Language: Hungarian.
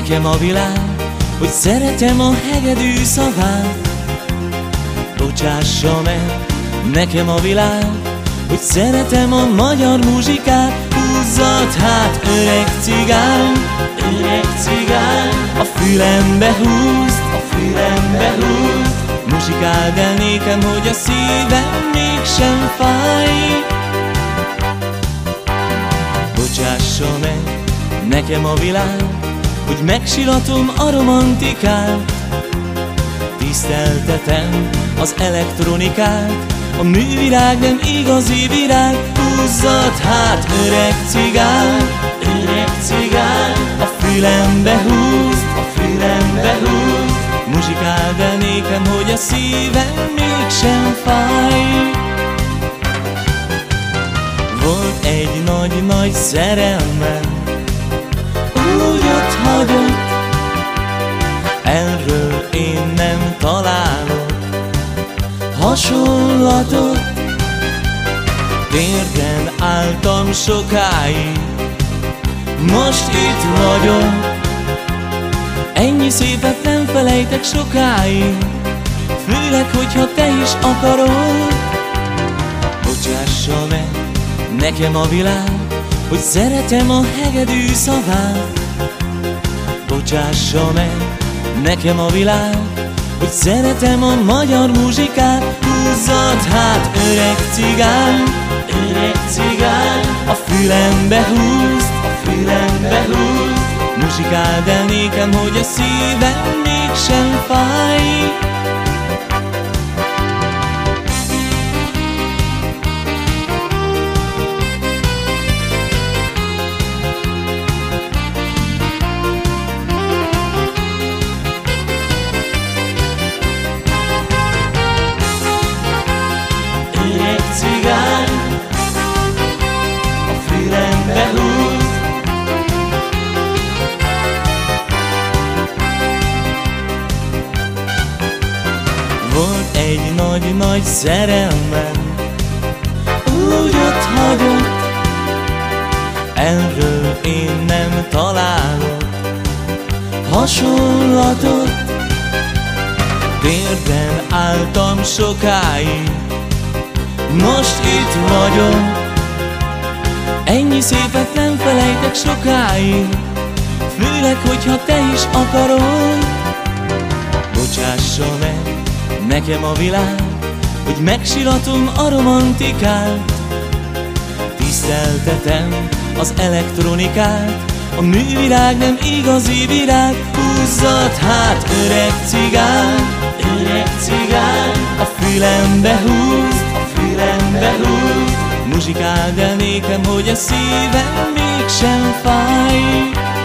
nekem a világ, hogy szeretem a hegedű szavát. Bocsássa meg nekem a világ, hogy szeretem a magyar muzsikát. Húzzad hát öreg cigán, öreg cigán, a fülembe húzd, a fülembe húzd. Muzsikáld el nékem, hogy a szívem mégsem fáj. Bocsássa meg nekem a világ, hogy megsilatom a romantikát. Tiszteltetem az elektronikát, a művirág nem igazi virág, húzzad hát öreg cigán, öreg cigán, a fülembe húzd, a fülembe húzd, muzsikáld el nékem, hogy a szívem mégsem fáj. Volt egy nagy-nagy szerelmem, hasonlatot. Térden álltam sokáig, most itt vagyok. Ennyi szépet nem felejtek sokáig, főleg, hogyha te is akarod. Bocsássa meg nekem a világ, hogy szeretem a hegedű szavát. Bocsássa meg nekem a világ, hogy szeretem a magyar muzsikát. Húzzad hát öreg cigán, öreg cigán, a fülembe húzd, a fülembe húzd. Muzsikáld el nékem, hogy a szívem mégsem fáj. Egy nagy-nagy szerelmem, úgy ott hagyott, erről én nem találok hasonlatot. Térden álltam sokáig, most itt vagyok. Ennyi szépet nem felejtek sokáig, főleg, hogyha te is akarod. Bocsássa meg nekem a világ, hogy megsilatom a romantikát. Tiszteltetem az elektronikát, a művirág nem igazi virág, húzzad hát öreg cigán, öreg cigán, a fülembe húzd, a fülembe húzd, muzsikáld el nékem, hogy a szívem mégsem fáj.